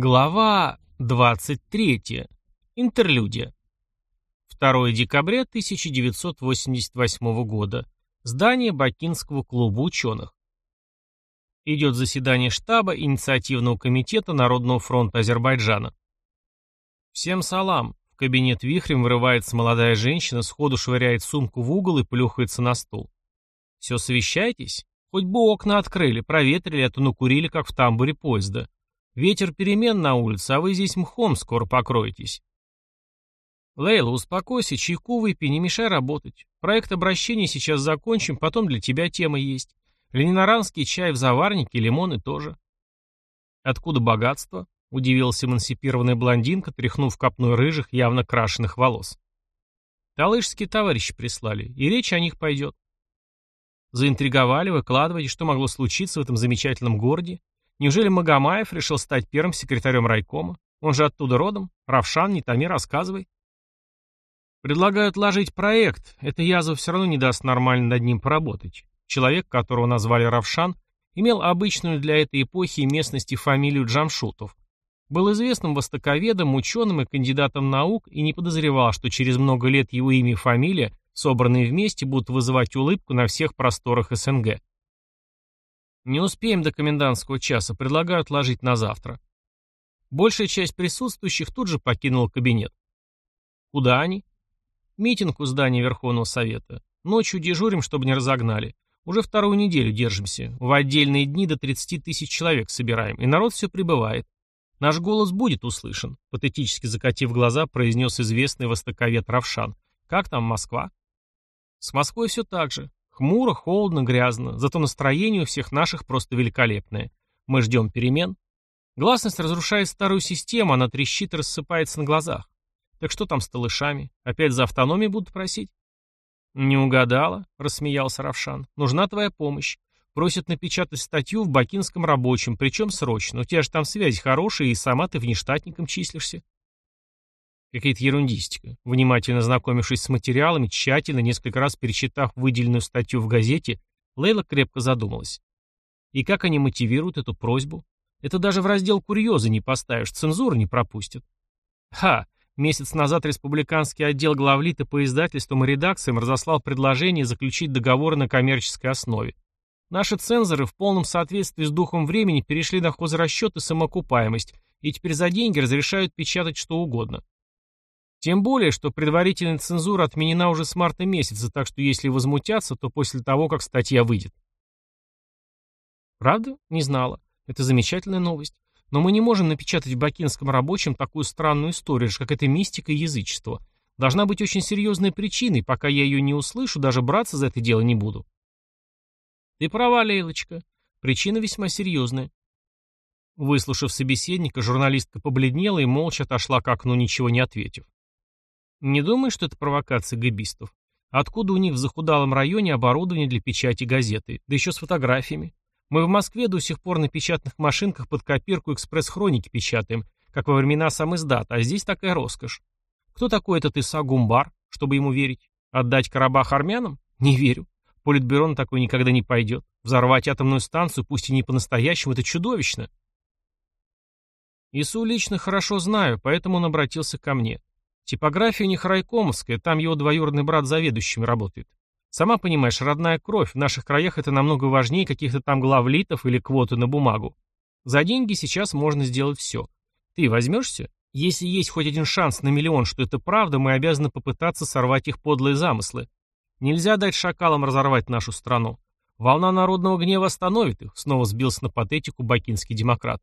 Глава 23. Интерлюдия. 2 декабря 1988 года. Здание Бакинского клуба ученых. Идет заседание штаба Инициативного комитета Народного фронта Азербайджана. Всем салам. В кабинет вихрем вырывается молодая женщина, сходу швыряет сумку в угол и плюхается на стул. Все совещаетесь? Хоть бы окна открыли, проветрили, а то накурили, как в тамбуре поезда. Ветер перемен на улице, а вы здесь мхом скоро покроетесь. Лейла, успокойся, чайку выпей, не мешай работать. Проект обращения сейчас закончим, потом для тебя тема есть. Лениноранский чай в заварнике, лимоны тоже. Откуда богатство? Удивилась эмансипированная блондинка, тряхнув копной рыжих, явно крашеных волос. Талышские товарищи прислали, и речь о них пойдет. Заинтриговали, выкладывайте, что могло случиться в этом замечательном городе, Неужели Магомаев решил стать первым секретарем райкома? Он же оттуда родом. Равшан, не томи, рассказывай. Предлагают ложить проект. Это язва все равно не даст нормально над ним поработать. Человек, которого назвали Равшан, имел обычную для этой эпохи и местности фамилию Джамшутов. Был известным востоковедом, ученым и кандидатом наук и не подозревал, что через много лет его имя и фамилия, собранные вместе, будут вызывать улыбку на всех просторах СНГ. Не успеем до комендантского часа, предлагаю отложить на завтра. Большая часть присутствующих тут же покинула кабинет. Куда они? Митинг у здания Верховного Совета. Ночью дежурим, чтобы не разогнали. Уже вторую неделю держимся. В отдельные дни до 30 тысяч человек собираем, и народ все прибывает. Наш голос будет услышан, патетически закатив глаза, произнес известный востоковед Равшан. Как там Москва? С Москвой все так же. Хмуро, холодно, грязно, зато настроение у всех наших просто великолепное. Мы ждем перемен. Гласность разрушает старую систему, она трещит и рассыпается на глазах. Так что там с талышами? Опять за автономию будут просить? Не угадала, рассмеялся Равшан. Нужна твоя помощь. Просят напечатать статью в Бакинском рабочем, причем срочно. У тебя же там связь хорошая, и сама ты внештатником числишься. Какая-то ерундистика. Внимательно знакомившись с материалами, тщательно, несколько раз перечитав выделенную статью в газете, Лейла крепко задумалась. И как они мотивируют эту просьбу? Это даже в раздел курьезы не поставишь, цензура не пропустит. Ха! Месяц назад республиканский отдел главлита по издательствам и редакциям разослал предложение заключить договоры на коммерческой основе. Наши цензоры в полном соответствии с духом времени перешли на хозрасчет и самоокупаемость, и теперь за деньги разрешают печатать что угодно. Тем более, что предварительная цензура отменена уже с марта месяца, так что если возмутятся, то после того, как статья выйдет. Правда? Не знала. Это замечательная новость. Но мы не можем напечатать в бакинском рабочем такую странную историю, как это мистика и язычество. Должна быть очень серьезная причина, и пока я ее не услышу, даже браться за это дело не буду. Ты права, Лейлочка. Причина весьма серьезная. Выслушав собеседника, журналистка побледнела и молча отошла к окну, ничего не ответив. Не думаю, что это провокация габистов. Откуда у них в захудалом районе оборудование для печати газеты? Да еще с фотографиями. Мы в Москве до сих пор на печатных машинках под копирку экспресс-хроники печатаем, как во времена сам издат, а здесь такая роскошь. Кто такой этот Иса Гумбар, чтобы ему верить? Отдать Карабах армянам? Не верю. Политбюро на такой никогда не пойдет. Взорвать атомную станцию, пусть и не по-настоящему, это чудовищно. Ису лично хорошо знаю, поэтому он обратился ко мне. Типография не райкомовская, там его двоюродный брат заведующим работает. Сама понимаешь, родная кровь, в наших краях это намного важнее каких-то там главлитов или квоты на бумагу. За деньги сейчас можно сделать все. Ты возьмешься? Если есть хоть один шанс на миллион, что это правда, мы обязаны попытаться сорвать их подлые замыслы. Нельзя дать шакалам разорвать нашу страну. Волна народного гнева остановит их, снова сбился на патетику бакинский демократ.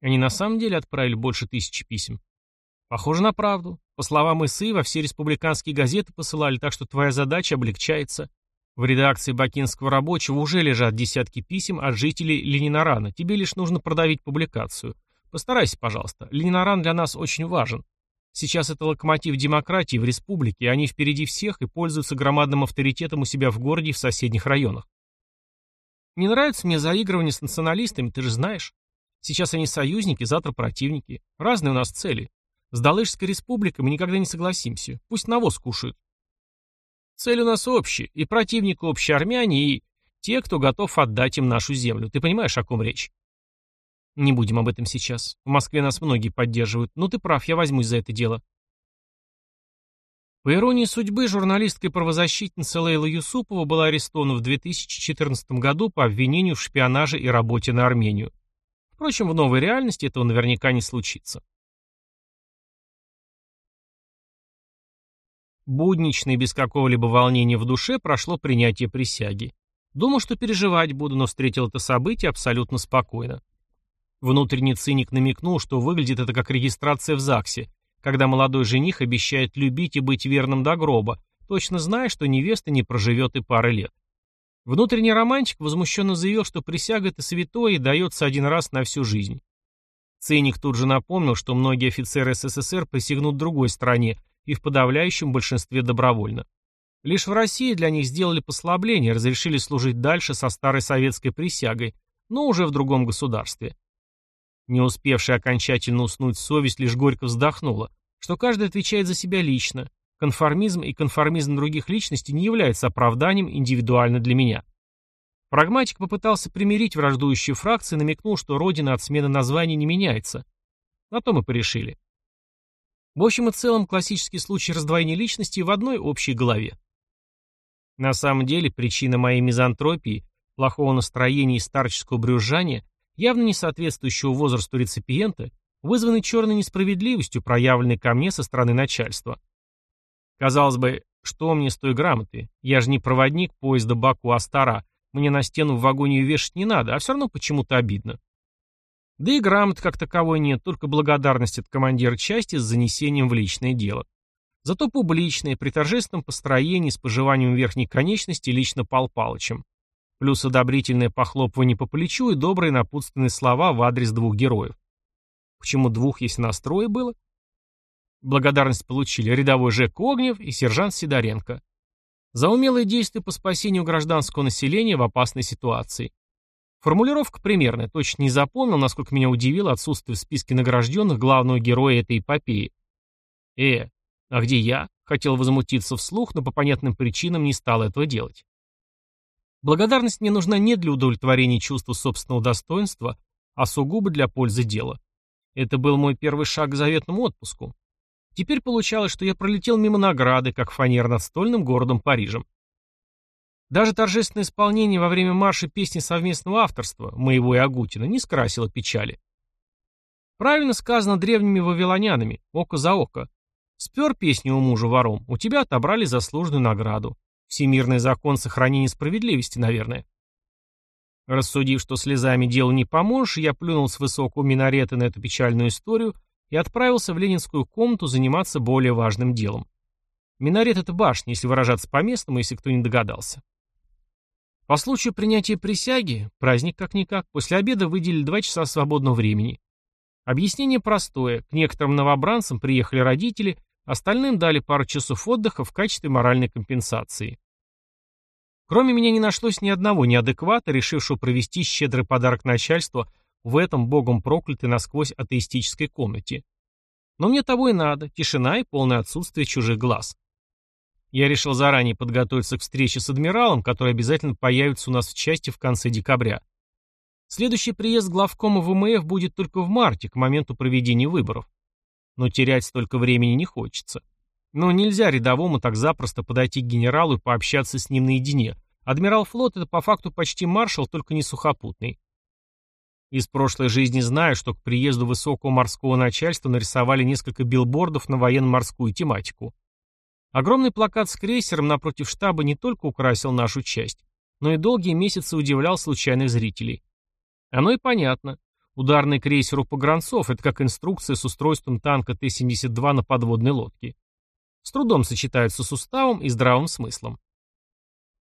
Они на самом деле отправили больше тысячи писем. Похоже на правду. По словам ИСы, во все республиканские газеты посылали, так что твоя задача облегчается. В редакции Бакинского рабочего уже лежат десятки писем от жителей Ленинарана. Тебе лишь нужно продавить публикацию. Постарайся, пожалуйста. Ленинаран для нас очень важен. Сейчас это локомотив демократии в республике, они впереди всех и пользуются громадным авторитетом у себя в городе и в соседних районах. Не нравится мне заигрывание с националистами, ты же знаешь. Сейчас они союзники, завтра противники. Разные у нас цели. С Далышской республикой мы никогда не согласимся. Пусть навоз кушают. Цель у нас общая, и противник общий армяне, и те, кто готов отдать им нашу землю. Ты понимаешь, о ком речь? Не будем об этом сейчас. В Москве нас многие поддерживают. Но ты прав, я возьмусь за это дело. По иронии судьбы, журналистка и правозащитница Лейла Юсупова была арестована в 2014 году по обвинению в шпионаже и работе на Армению. Впрочем, в новой реальности этого наверняка не случится. Буднично и без какого-либо волнения в душе прошло принятие присяги. Думал, что переживать буду, но встретил это событие абсолютно спокойно. Внутренний циник намекнул, что выглядит это как регистрация в ЗАГСе, когда молодой жених обещает любить и быть верным до гроба, точно зная, что невеста не проживет и пары лет. Внутренний романтик возмущенно заявил, что присяга это святое и дается один раз на всю жизнь. Циник тут же напомнил, что многие офицеры СССР присягнут другой стране и в подавляющем большинстве добровольно. Лишь в России для них сделали послабление, разрешили служить дальше со старой советской присягой, но уже в другом государстве. Не успевшая окончательно уснуть совесть лишь горько вздохнула, что каждый отвечает за себя лично. Конформизм и конформизм других личностей не являются оправданием индивидуально для меня. Прагматик попытался примирить враждующие фракции намекнул, что родина от смены названий не меняется. На то мы порешили. В общем и целом, классический случай раздвоения личности в одной общей голове. На самом деле, причина моей мизантропии, плохого настроения и старческого брюзжания явно не соответствующего возрасту реципиента, вызваны черной несправедливостью, проявленной ко мне со стороны начальства. Казалось бы, что мне с той грамоты? Я же не проводник поезда Баку-Астара, мне на стену в вагоне ее вешать не надо, а все равно почему-то обидно. Да и грамот как таковой нет, только благодарность от командира части с занесением в личное дело. Зато публичное, при торжественном построении с пожеванием верхней конечности лично Пал Палычем плюс одобрительное похлопывание по плечу и добрые напутственные слова в адрес двух героев. Почему двух, если настрое было? Благодарность получили рядовой Жек Огнев и сержант Сидоренко. За умелые действия по спасению гражданского населения в опасной ситуации. Формулировка примерная, точно не запомнил, насколько меня удивило отсутствие в списке награжденных главного героя этой эпопеи. Э, а где я? Хотел возмутиться вслух, но по понятным причинам не стал этого делать. Благодарность мне нужна не для удовлетворения чувства собственного достоинства, а сугубо для пользы дела. Это был мой первый шаг к заветному отпуску. Теперь получалось, что я пролетел мимо награды, как фанер над стольным городом Парижем. Даже торжественное исполнение во время марша песни совместного авторства, моего и Агутина, не скрасило печали. Правильно сказано древними вавилонянами, око за око. Спер песню у мужа вором, у тебя отобрали заслуженную награду. Всемирный закон сохранения справедливости, наверное. Рассудив, что слезами делу не поможешь, я плюнул с высокого минарета на эту печальную историю и отправился в ленинскую комнату заниматься более важным делом. Минарет — это башня, если выражаться по-местному, если кто не догадался. По случаю принятия присяги, праздник как-никак, после обеда выделили два часа свободного времени. Объяснение простое. К некоторым новобранцам приехали родители, Остальным дали пару часов отдыха в качестве моральной компенсации. Кроме меня не нашлось ни одного неадеквата, решившего провести щедрый подарок начальству в этом богом проклятой насквозь атеистической комнате. Но мне того и надо, тишина и полное отсутствие чужих глаз. Я решил заранее подготовиться к встрече с адмиралом, который обязательно появится у нас в части в конце декабря. Следующий приезд главкома ВМФ будет только в марте, к моменту проведения выборов но терять столько времени не хочется. Но нельзя рядовому так запросто подойти к генералу и пообщаться с ним наедине. Адмирал флота — это по факту почти маршал, только не сухопутный. Из прошлой жизни знаю, что к приезду высокого морского начальства нарисовали несколько билбордов на военно-морскую тематику. Огромный плакат с крейсером напротив штаба не только украсил нашу часть, но и долгие месяцы удивлял случайных зрителей. Оно и понятно. Ударный крейсер у погранцов – это как инструкция с устройством танка Т-72 на подводной лодке. С трудом сочетаются с уставом и здравым смыслом.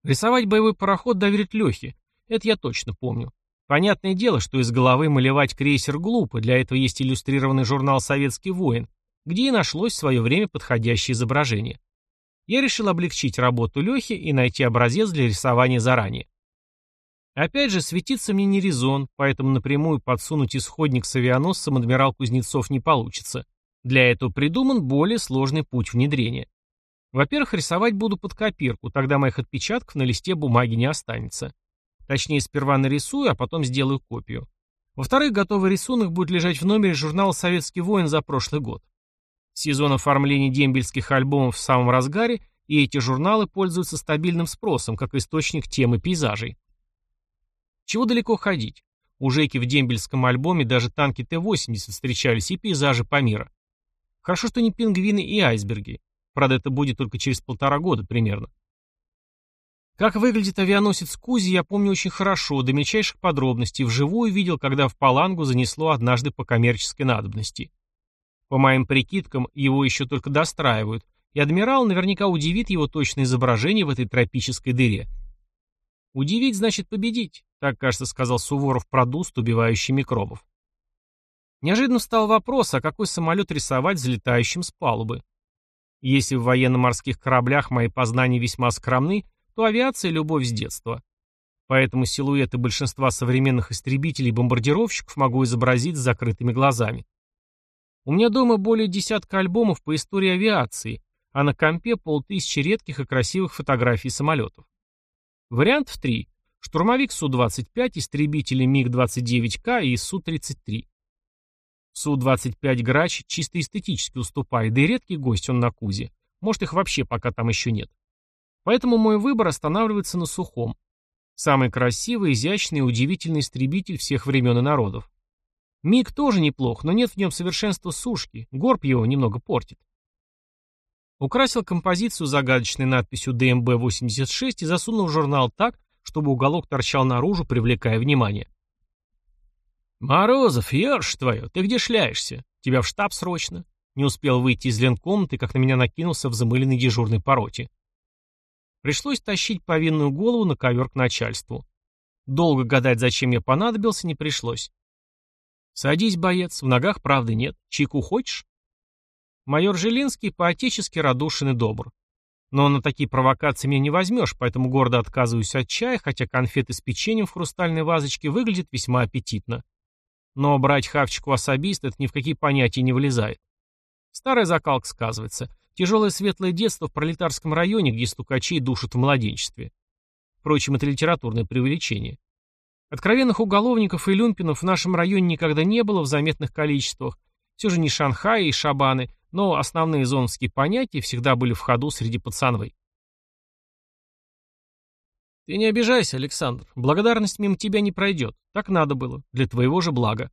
Рисовать боевой пароход доверить Лехе, это я точно помню. Понятное дело, что из головы малевать крейсер глупо, для этого есть иллюстрированный журнал «Советский воин», где и нашлось в свое время подходящее изображение. Я решил облегчить работу Лехи и найти образец для рисования заранее. Опять же, светиться мне не резон, поэтому напрямую подсунуть исходник с авианосцем адмирал Кузнецов не получится. Для этого придуман более сложный путь внедрения. Во-первых, рисовать буду под копирку, тогда моих отпечатков на листе бумаги не останется. Точнее, сперва нарисую, а потом сделаю копию. Во-вторых, готовый рисунок будет лежать в номере журнала «Советский воин» за прошлый год. Сезон оформления дембельских альбомов в самом разгаре, и эти журналы пользуются стабильным спросом, как источник темы пейзажей. Чего далеко ходить? У Жеки в дембельском альбоме даже танки Т-80 встречались и пейзажи Памира. Хорошо, что не пингвины и айсберги. Правда, это будет только через полтора года примерно. Как выглядит авианосец Кузи, я помню очень хорошо, до мельчайших подробностей, вживую видел, когда в Палангу занесло однажды по коммерческой надобности. По моим прикидкам, его еще только достраивают, и адмирал наверняка удивит его точное изображение в этой тропической дыре. «Удивить значит победить», так, кажется, сказал Суворов про дуст, убивающий микробов. Неожиданно встал вопрос, а какой самолет рисовать взлетающим с палубы. Если в военно-морских кораблях мои познания весьма скромны, то авиация – любовь с детства. Поэтому силуэты большинства современных истребителей и бомбардировщиков могу изобразить с закрытыми глазами. У меня дома более десятка альбомов по истории авиации, а на компе полтысячи редких и красивых фотографий самолетов. Вариантов три. Штурмовик Су-25, истребители МиГ-29К и Су-33. Су-25 «Грач» чисто эстетически уступает, да и редкий гость он на Кузе. Может, их вообще пока там еще нет. Поэтому мой выбор останавливается на сухом. Самый красивый, изящный и удивительный истребитель всех времен и народов. МиГ тоже неплох, но нет в нем совершенства сушки, горб его немного портит. Украсил композицию загадочной надписью ДМБ-86 и засунул в журнал так, чтобы уголок торчал наружу, привлекая внимание. «Морозов, ешь твою, ты где шляешься? Тебя в штаб срочно?» Не успел выйти из ленкомнаты, как на меня накинулся в замыленный дежурный пороте. Пришлось тащить повинную голову на ковер к начальству. Долго гадать, зачем я понадобился, не пришлось. «Садись, боец, в ногах правды нет. Чайку хочешь?» Майор Жилинский по-отечески радушен и добр. Но на такие провокации меня не возьмешь, поэтому гордо отказываюсь от чая, хотя конфеты с печеньем в хрустальной вазочке выглядят весьма аппетитно. Но брать хавчик у особиста это ни в какие понятия не влезает. Старая закалка сказывается. Тяжелое светлое детство в пролетарском районе, где стукачей душат в младенчестве. Впрочем, это литературное преувеличение. Откровенных уголовников и люмпинов в нашем районе никогда не было в заметных количествах. Все же не Шанхай и Шабаны, но основные зоновские понятия всегда были в ходу среди пацанвой. Ты не обижайся, Александр. Благодарность мимо тебя не пройдет. Так надо было. Для твоего же блага.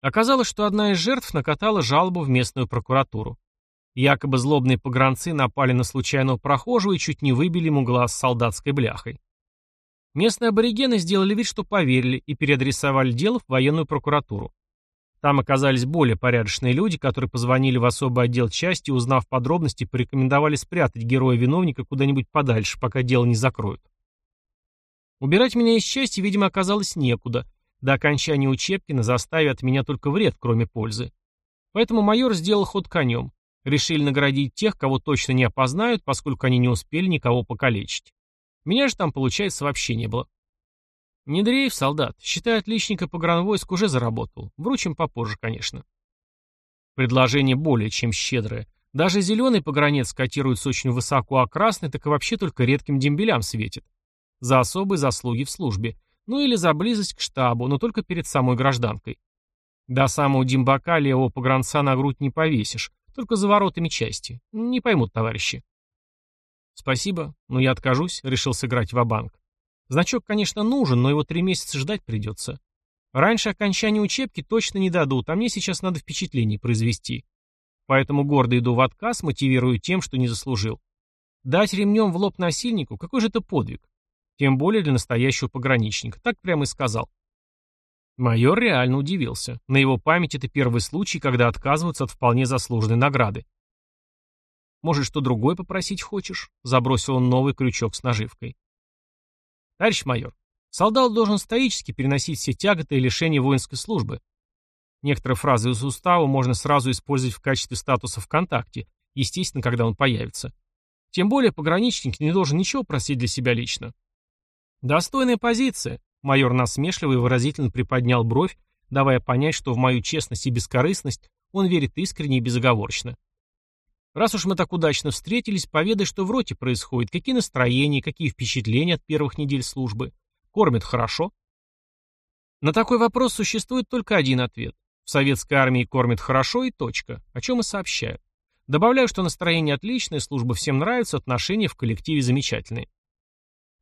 Оказалось, что одна из жертв накатала жалобу в местную прокуратуру. Якобы злобные погранцы напали на случайного прохожего и чуть не выбили ему глаз солдатской бляхой. Местные аборигены сделали вид, что поверили, и переадресовали дело в военную прокуратуру. Там оказались более порядочные люди, которые позвонили в особый отдел части и, узнав подробности, порекомендовали спрятать героя-виновника куда-нибудь подальше, пока дело не закроют. Убирать меня из части, видимо, оказалось некуда. До окончания учебки на заставе от меня только вред, кроме пользы. Поэтому майор сделал ход конем. Решили наградить тех, кого точно не опознают, поскольку они не успели никого покалечить. Меня же там, получается, вообще не было. Не дрейф, солдат. Считай, отличника погранвойск уже заработал. Вручим попозже, конечно. Предложение более чем щедрое. Даже зеленый погранец котируется очень высоко, а красный так и вообще только редким дембелям светит. За особые заслуги в службе. Ну или за близость к штабу, но только перед самой гражданкой. До самого дембака левого погранца на грудь не повесишь, только за воротами части. Не поймут товарищи. Спасибо, но я откажусь, решил сыграть в банк Значок, конечно, нужен, но его три месяца ждать придется. Раньше окончания учебки точно не дадут, а мне сейчас надо впечатление произвести. Поэтому гордо иду в отказ, мотивирую тем, что не заслужил. Дать ремнем в лоб насильнику – какой же это подвиг? Тем более для настоящего пограничника. Так прямо и сказал. Майор реально удивился. На его память это первый случай, когда отказываются от вполне заслуженной награды. «Может, что другое попросить хочешь?» – забросил он новый крючок с наживкой. Товарищ майор, солдат должен стоически переносить все тяготы и лишения воинской службы. Некоторые фразы из устава можно сразу использовать в качестве статуса ВКонтакте, естественно, когда он появится. Тем более пограничник не должен ничего просить для себя лично. Достойная позиция. Майор насмешливо и выразительно приподнял бровь, давая понять, что в мою честность и бескорыстность он верит искренне и безоговорочно. Раз уж мы так удачно встретились, поведай, что в роте происходит, какие настроения, какие впечатления от первых недель службы. Кормят хорошо? На такой вопрос существует только один ответ. В советской армии кормят хорошо и точка, о чем и сообщаю. Добавляю, что настроение отличное, служба всем нравится, отношения в коллективе замечательные.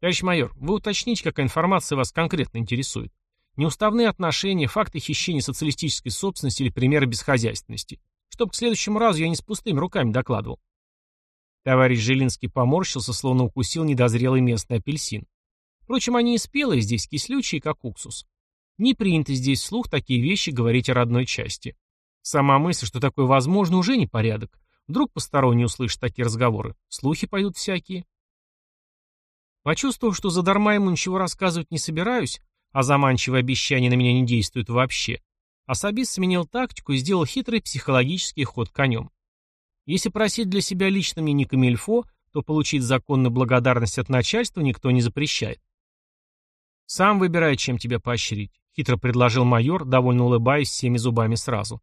Товарищ майор, вы уточните, какая информация вас конкретно интересует. Неуставные отношения, факты хищения социалистической собственности или примеры бесхозяйственности. Чтобы к следующему разу я не с пустыми руками докладывал. Товарищ Жилинский поморщился, словно укусил недозрелый местный апельсин. Впрочем, они и спелые здесь, кислючие, как уксус. Не принято здесь вслух такие вещи говорить о родной части. Сама мысль, что такое возможно, уже не порядок. Вдруг посторонний услышит такие разговоры. Слухи пойдут всякие. Почувствовав, что задарма ему ничего рассказывать не собираюсь, а заманчивые обещания на меня не действуют вообще, особист сменил тактику и сделал хитрый психологический ход конем. Если просить для себя лично мне не камильфо, то получить законную благодарность от начальства никто не запрещает. «Сам выбирай, чем тебя поощрить», — хитро предложил майор, довольно улыбаясь всеми зубами сразу.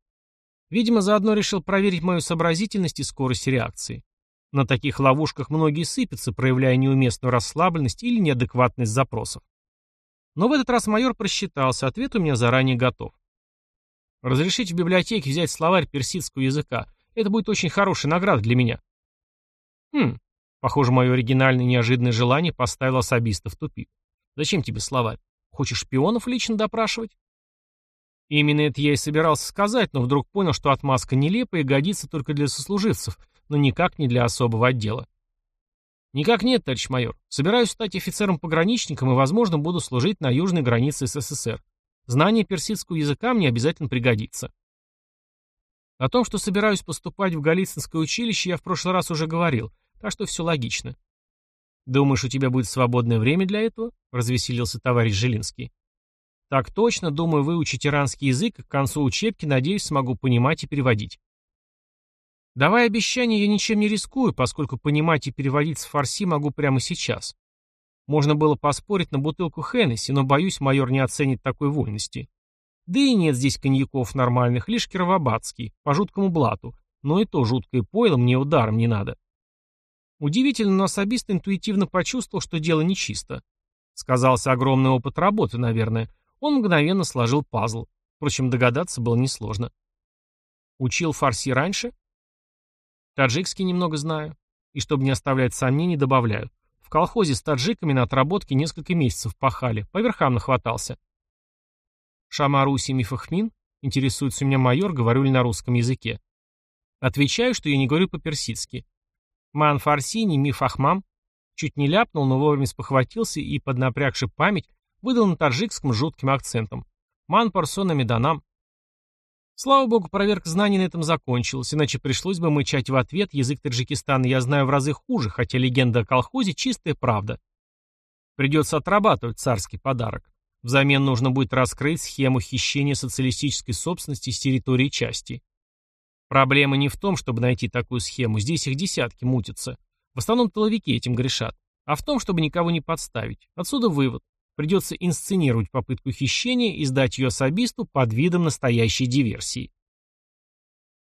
Видимо, заодно решил проверить мою сообразительность и скорость реакции. На таких ловушках многие сыпятся, проявляя неуместную расслабленность или неадекватность запросов. Но в этот раз майор просчитался, ответ у меня заранее готов. Разрешите в библиотеке взять словарь персидского языка. Это будет очень хорошая награда для меня. Хм, похоже, мое оригинальное неожиданное желание поставило особиста в тупик. Зачем тебе словарь? Хочешь шпионов лично допрашивать? Именно это я и собирался сказать, но вдруг понял, что отмазка нелепая и годится только для сослуживцев, но никак не для особого отдела. Никак нет, товарищ майор. Собираюсь стать офицером-пограничником и, возможно, буду служить на южной границе СССР. Знание персидского языка мне обязательно пригодится. О том, что собираюсь поступать в Голицынское училище, я в прошлый раз уже говорил, так что все логично. «Думаешь, у тебя будет свободное время для этого?» — развеселился товарищ Жилинский. «Так точно, думаю, выучить иранский язык, к концу учебки, надеюсь, смогу понимать и переводить». Давая обещание, я ничем не рискую, поскольку понимать и переводить с фарси могу прямо сейчас. Можно было поспорить на бутылку Хеннесси, но, боюсь, майор не оценит такой вольности. Да и нет здесь коньяков нормальных, лишь кировобадский, по жуткому блату, но и то жуткое пойло мне ударом не надо. Удивительно, но особист интуитивно почувствовал, что дело нечисто. Сказался огромный опыт работы, наверное. Он мгновенно сложил пазл. Впрочем, догадаться было несложно. Учил фарси раньше? Таджикский немного знаю. И чтобы не оставлять сомнений, добавляю. В колхозе с таджиками на отработке несколько месяцев пахали. По верхам нахватался. Шамаруси Мифахмин? Интересуется у меня майор, говорю ли на русском языке. Отвечаю, что я не говорю по-персидски. Ман Фарсини Мифахмам чуть не ляпнул, но вовремя спохватился и, поднапрягши память, выдал на таджикском жутким акцентом. Ман Парсона Меданам. Слава богу, проверка знаний на этом закончилась, иначе пришлось бы мычать в ответ, язык Таджикистана я знаю в разы хуже, хотя легенда о колхозе чистая правда. Придется отрабатывать царский подарок. Взамен нужно будет раскрыть схему хищения социалистической собственности с территории части. Проблема не в том, чтобы найти такую схему, здесь их десятки мутятся. В основном тыловики этим грешат. А в том, чтобы никого не подставить. Отсюда вывод. Придется инсценировать попытку хищения и сдать ее особисту под видом настоящей диверсии.